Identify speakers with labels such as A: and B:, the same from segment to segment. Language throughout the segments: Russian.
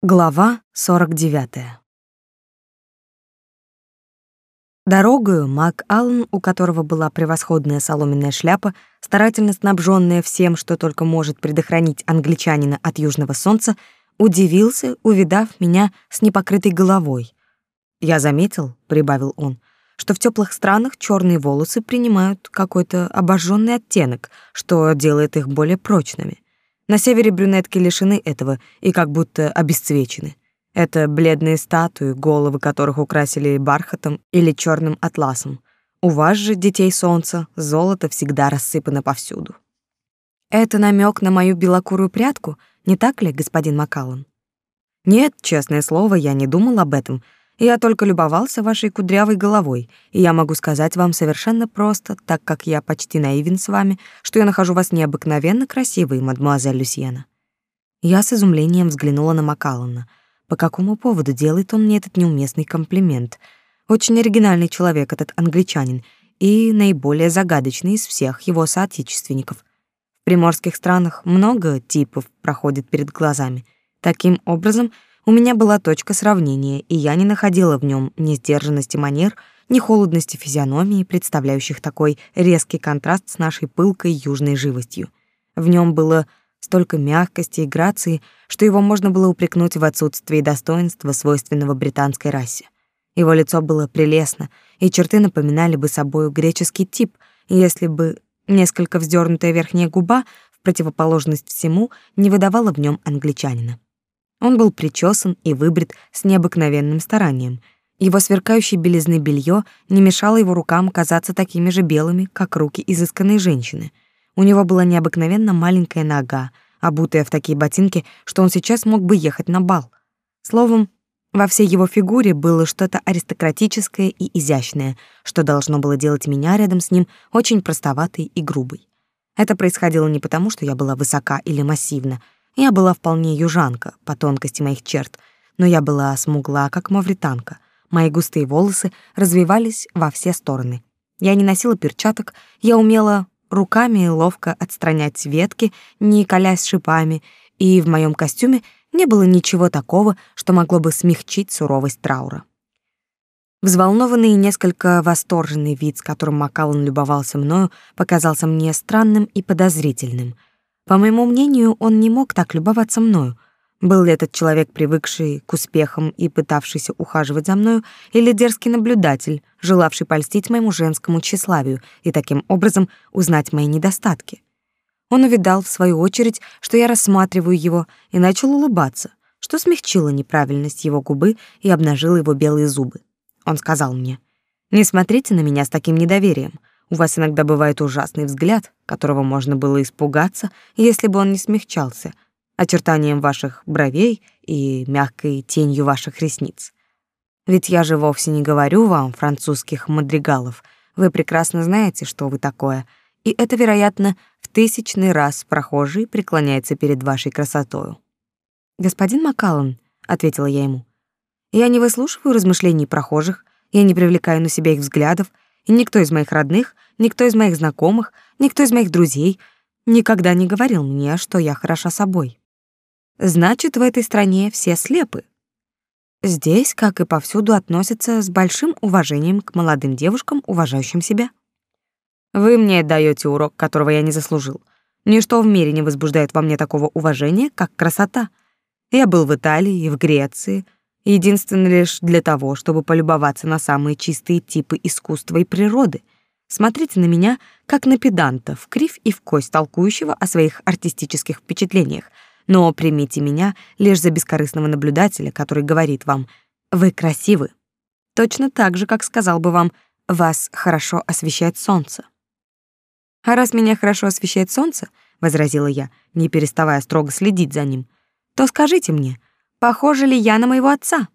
A: Глава 49. Дорогою Мак Аллен, у которого была превосходная соломенная шляпа, старательно снабженная всем, что только может предохранить англичанина от южного солнца, удивился, увидав меня с непокрытой головой. «Я заметил», — прибавил он, — что в теплых странах черные волосы принимают какой-то обожженный оттенок, что делает их более прочными. На севере брюнетки лишены этого и как будто обесцвечены. Это бледные статуи, головы которых украсили бархатом или черным атласом. У вас же, детей солнца, золото всегда рассыпано повсюду. Это намек на мою белокурую прядку, не так ли, господин Макаллан? Нет, честное слово, я не думал об этом — я только любовался вашей кудрявой головой, и я могу сказать вам совершенно просто, так как я почти наивен с вами, что я нахожу вас необыкновенно красивой, мадемуазель Люсьена. Я с изумлением взглянула на Макаллана. По какому поводу делает он мне этот неуместный комплимент? Очень оригинальный человек этот англичанин и наиболее загадочный из всех его соотечественников. В приморских странах много типов проходит перед глазами. Таким образом, у меня была точка сравнения, и я не находила в нем ни сдержанности манер, ни холодности физиономии, представляющих такой резкий контраст с нашей пылкой южной живостью. В нем было столько мягкости и грации, что его можно было упрекнуть в отсутствии достоинства, свойственного британской расе. Его лицо было прелестно, и черты напоминали бы собою греческий тип, если бы несколько вздернутая верхняя губа, в противоположность всему, не выдавала в нем англичанина. Он был причесан и выбрит с необыкновенным старанием. Его сверкающее белизны белье не мешало его рукам казаться такими же белыми, как руки изысканной женщины. У него была необыкновенно маленькая нога, обутая в такие ботинки, что он сейчас мог бы ехать на бал. Словом, во всей его фигуре было что-то аристократическое и изящное, что должно было делать меня рядом с ним очень простоватой и грубой. Это происходило не потому, что я была высока или массивна, я была вполне южанка по тонкости моих черт, но я была смугла, как мавританка. Мои густые волосы развивались во все стороны. Я не носила перчаток, я умела руками ловко отстранять ветки, не колясь шипами, и в моем костюме не было ничего такого, что могло бы смягчить суровость траура. Взволнованный и несколько восторженный вид, с которым Макаллан любовался мною, показался мне странным и подозрительным — по моему мнению, он не мог так любоваться мною. Был ли этот человек, привыкший к успехам и пытавшийся ухаживать за мною, или дерзкий наблюдатель, желавший польстить моему женскому тщеславию и таким образом узнать мои недостатки? Он увидал, в свою очередь, что я рассматриваю его, и начал улыбаться, что смягчило неправильность его губы и обнажило его белые зубы. Он сказал мне, «Не смотрите на меня с таким недоверием. У вас иногда бывает ужасный взгляд, которого можно было испугаться, если бы он не смягчался, очертанием ваших бровей и мягкой тенью ваших ресниц. Ведь я же вовсе не говорю вам французских мадригалов. Вы прекрасно знаете, что вы такое, и это, вероятно, в тысячный раз прохожий преклоняется перед вашей красотою. Господин Макаллан, ответила я ему. Я не выслушиваю размышлений прохожих, я не привлекаю на себя их взглядов, никто из моих родных, никто из моих знакомых, никто из моих друзей никогда не говорил мне, что я хороша собой. Значит, в этой стране все слепы. Здесь, как и повсюду, относятся с большим уважением к молодым девушкам, уважающим себя. Вы мне даете урок, которого я не заслужил. Ничто в мире не возбуждает во мне такого уважения, как красота. Я был в Италии и в Греции — единственно лишь для того, чтобы полюбоваться на самые чистые типы искусства и природы. Смотрите на меня, как на педанта, в крив и в кость толкующего о своих артистических впечатлениях, но примите меня лишь за бескорыстного наблюдателя, который говорит вам «Вы красивы». Точно так же, как сказал бы вам «Вас хорошо освещает солнце». «А раз меня хорошо освещает солнце», — возразила я, не переставая строго следить за ним, «то скажите мне, Похожа ли я на моего отца?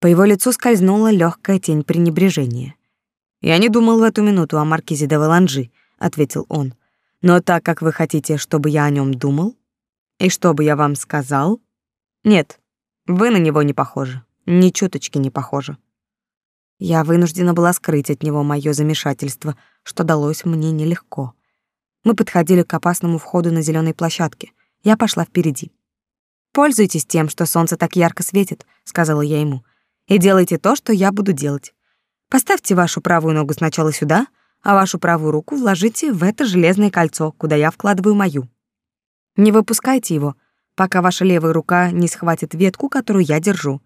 A: По его лицу скользнула легкая тень пренебрежения. Я не думал в эту минуту о маркизе де Валанжи, ответил он. Но так как вы хотите, чтобы я о нем думал, и чтобы я вам сказал, нет, вы на него не похожи, ни чуточки не похожи. Я вынуждена была скрыть от него мое замешательство, что далось мне нелегко. Мы подходили к опасному входу на зеленой площадке. Я пошла впереди. Пользуйтесь тем, что солнце так ярко светит, сказала я ему. И делайте то, что я буду делать. Поставьте вашу правую ногу сначала сюда, а вашу правую руку вложите в это железное кольцо, куда я вкладываю мою. Не выпускайте его, пока ваша левая рука не схватит ветку, которую я держу.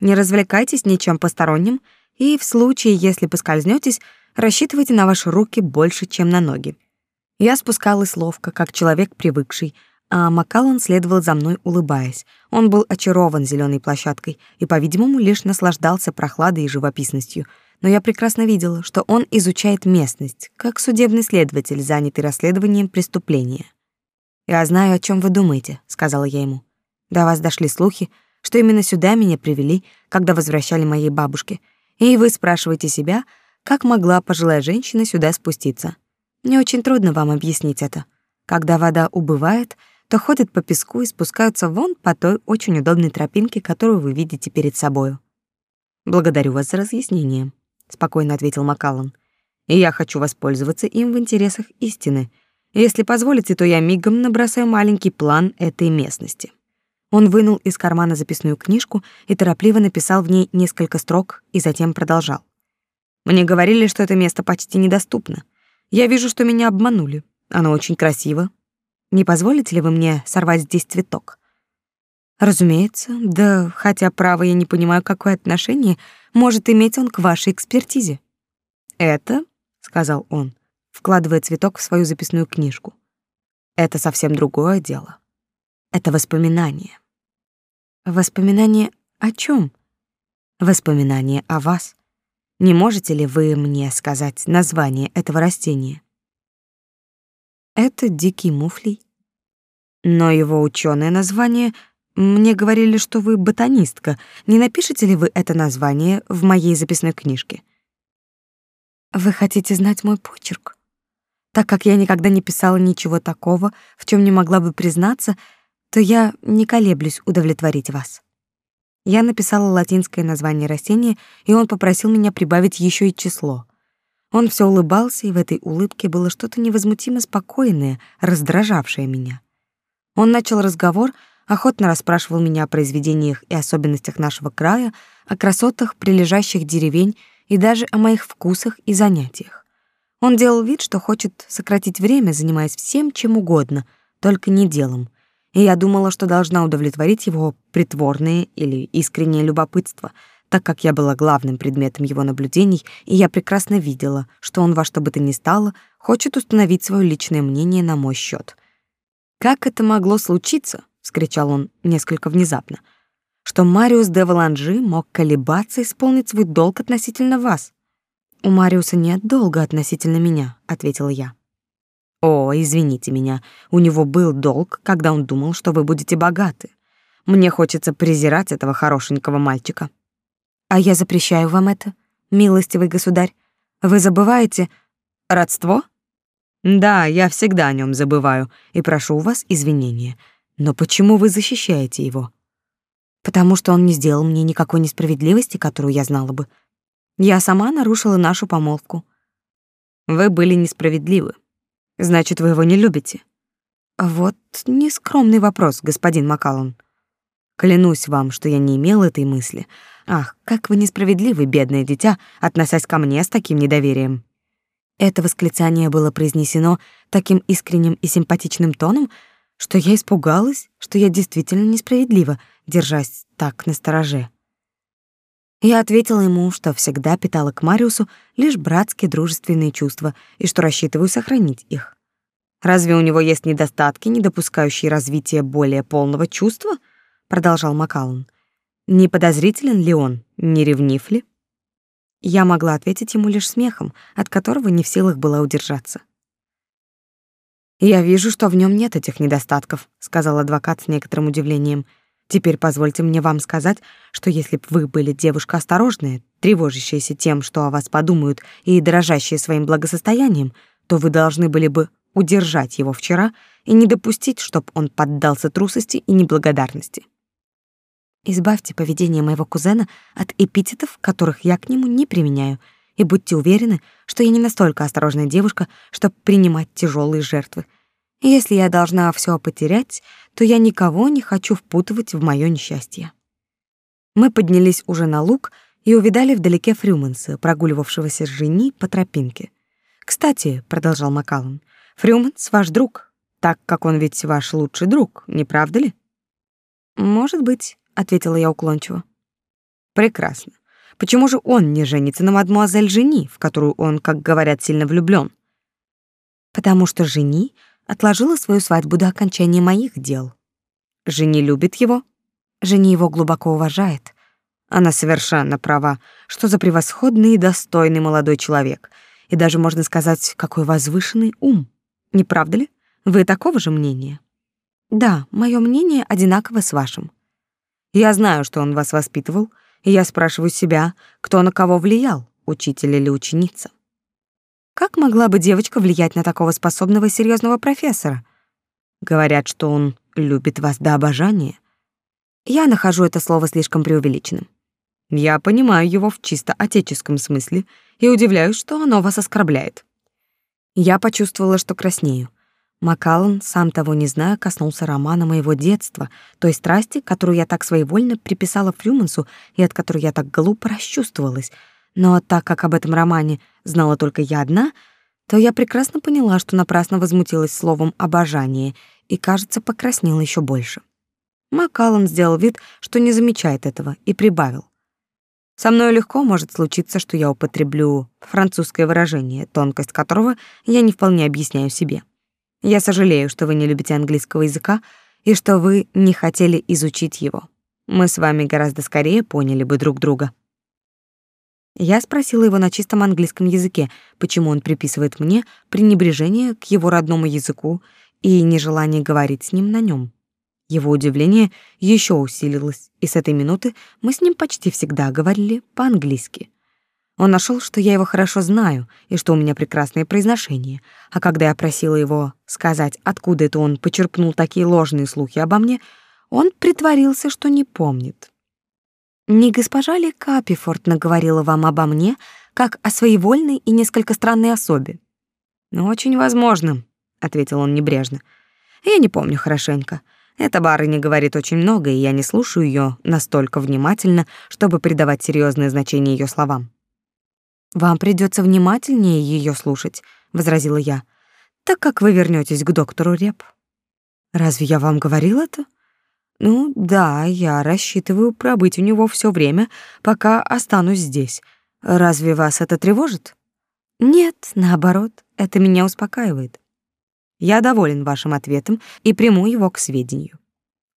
A: Не развлекайтесь ничем посторонним, и в случае, если поскользнётесь, рассчитывайте на ваши руки больше, чем на ноги. Я спускалась ловко, как человек привыкший, а Макаллан следовал за мной, улыбаясь. Он был очарован зеленой площадкой и, по-видимому, лишь наслаждался прохладой и живописностью. Но я прекрасно видела, что он изучает местность, как судебный следователь, занятый расследованием преступления. «Я знаю, о чем вы думаете», — сказала я ему. «До вас дошли слухи, что именно сюда меня привели, когда возвращали моей бабушке, и вы спрашиваете себя, как могла пожилая женщина сюда спуститься. Мне очень трудно вам объяснить это. Когда вода убывает, то ходят по песку и спускаются вон по той очень удобной тропинке, которую вы видите перед собою. Благодарю вас за разъяснение, спокойно ответил Макаллан. И я хочу воспользоваться им в интересах истины. Если позволите, то я мигом набросаю маленький план этой местности. Он вынул из кармана записную книжку и торопливо написал в ней несколько строк и затем продолжал. Мне говорили, что это место почти недоступно. Я вижу, что меня обманули. Оно очень красиво. Не позволите ли вы мне сорвать здесь цветок? Разумеется, да, хотя право я не понимаю, какое отношение может иметь он к вашей экспертизе. Это, сказал он, вкладывая цветок в свою записную книжку. Это совсем другое дело. Это воспоминание. Воспоминание о чем? Воспоминание о вас. Не можете ли вы мне сказать название этого растения? Это дикий муфлей. Но его ученое название... Мне говорили, что вы ботанистка. Не напишете ли вы это название в моей записной книжке? Вы хотите знать мой почерк? Так как я никогда не писала ничего такого, в чем не могла бы признаться, то я не колеблюсь удовлетворить вас. Я написала латинское название растения, и он попросил меня прибавить еще и число. Он все улыбался, и в этой улыбке было что-то невозмутимо спокойное, раздражавшее меня. Он начал разговор, охотно расспрашивал меня о произведениях и особенностях нашего края, о красотах прилежащих деревень и даже о моих вкусах и занятиях. Он делал вид, что хочет сократить время, занимаясь всем, чем угодно, только не делом — и я думала, что должна удовлетворить его притворное или искреннее любопытство, так как я была главным предметом его наблюдений, и я прекрасно видела, что он во что бы то ни стало хочет установить свое личное мнение на мой счет. «Как это могло случиться?» — вскричал он несколько внезапно. «Что Мариус де Валанжи мог колебаться исполнить свой долг относительно вас?» «У Мариуса нет долга относительно меня», — ответила я. О, извините меня, у него был долг, когда он думал, что вы будете богаты. Мне хочется презирать этого хорошенького мальчика. А я запрещаю вам это, милостивый государь. Вы забываете родство? Да, я всегда о нем забываю и прошу у вас извинения. Но почему вы защищаете его? Потому что он не сделал мне никакой несправедливости, которую я знала бы. Я сама нарушила нашу помолвку. Вы были несправедливы. Значит, вы его не любите? Вот нескромный вопрос, господин Макалон. Клянусь вам, что я не имел этой мысли. Ах, как вы несправедливы, бедное дитя, относясь ко мне с таким недоверием. Это восклицание было произнесено таким искренним и симпатичным тоном, что я испугалась, что я действительно несправедлива, держась так на стороже. Я ответила ему, что всегда питала к Мариусу лишь братские дружественные чувства и что рассчитываю сохранить их. Разве у него есть недостатки, не допускающие развития более полного чувства? Продолжал Макаллан. Не подозрителен ли он, не ревнив ли? Я могла ответить ему лишь смехом, от которого не в силах была удержаться. Я вижу, что в нем нет этих недостатков, сказал адвокат с некоторым удивлением. Теперь позвольте мне вам сказать, что если бы вы были девушка осторожная, тревожащаяся тем, что о вас подумают, и дорожащая своим благосостоянием, то вы должны были бы удержать его вчера и не допустить, чтобы он поддался трусости и неблагодарности. Избавьте поведение моего кузена от эпитетов, которых я к нему не применяю, и будьте уверены, что я не настолько осторожная девушка, чтобы принимать тяжелые жертвы. Если я должна все потерять, то я никого не хочу впутывать в моё несчастье. Мы поднялись уже на луг и увидали вдалеке Фрюманса, прогуливавшегося с жени по тропинке. «Кстати», — продолжал Макаллан, — «Фрюманс ваш друг, так как он ведь ваш лучший друг, не правда ли?» «Может быть», — ответила я уклончиво. «Прекрасно. Почему же он не женится на мадмуазель Жени, в которую он, как говорят, сильно влюблён?» «Потому что Жени отложила свою свадьбу до окончания моих дел. Жени любит его, Жени его глубоко уважает. Она совершенно права, что за превосходный и достойный молодой человек, и даже, можно сказать, какой возвышенный ум. Не правда ли? Вы такого же мнения? Да, мое мнение одинаково с вашим. Я знаю, что он вас воспитывал, и я спрашиваю себя, кто на кого влиял, учитель или ученица. Как могла бы девочка влиять на такого способного и серьезного профессора? Говорят, что он любит вас до обожания. Я нахожу это слово слишком преувеличенным. Я понимаю его в чисто отеческом смысле и удивляюсь, что оно вас оскорбляет. Я почувствовала, что краснею. Макаллан, сам того не зная, коснулся романа моего детства, той страсти, которую я так своевольно приписала Фрюмансу и от которой я так глупо расчувствовалась. Но так как об этом романе знала только я одна, то я прекрасно поняла, что напрасно возмутилась словом «обожание» и, кажется, покраснела еще больше. Макаллан сделал вид, что не замечает этого, и прибавил. Со мной легко может случиться, что я употреблю французское выражение, тонкость которого я не вполне объясняю себе. Я сожалею, что вы не любите английского языка и что вы не хотели изучить его. Мы с вами гораздо скорее поняли бы друг друга. Я спросила его на чистом английском языке, почему он приписывает мне пренебрежение к его родному языку и нежелание говорить с ним на нем. Его удивление еще усилилось, и с этой минуты мы с ним почти всегда говорили по-английски. Он нашел, что я его хорошо знаю и что у меня прекрасное произношение, а когда я просила его сказать, откуда это он почерпнул такие ложные слухи обо мне, он притворился, что не помнит. «Не госпожа ли Капифорд наговорила вам обо мне, как о своевольной и несколько странной особе?» «Ну, «Очень возможно», — ответил он небрежно. «Я не помню хорошенько. Эта барыня говорит очень много, и я не слушаю ее настолько внимательно, чтобы придавать серьезное значение ее словам. Вам придется внимательнее ее слушать, возразила я. Так как вы вернетесь к доктору Реп. Разве я вам говорил это? Ну, да, я рассчитываю пробыть у него все время, пока останусь здесь. Разве вас это тревожит? Нет, наоборот, это меня успокаивает. Я доволен вашим ответом и приму его к сведению.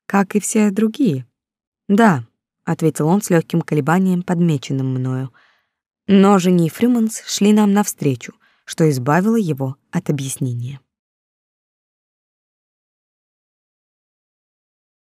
A: Как и все другие. Да, ответил он с легким колебанием, подмеченным мною. Но жени Фрюманс шли нам навстречу, что избавило его от объяснения.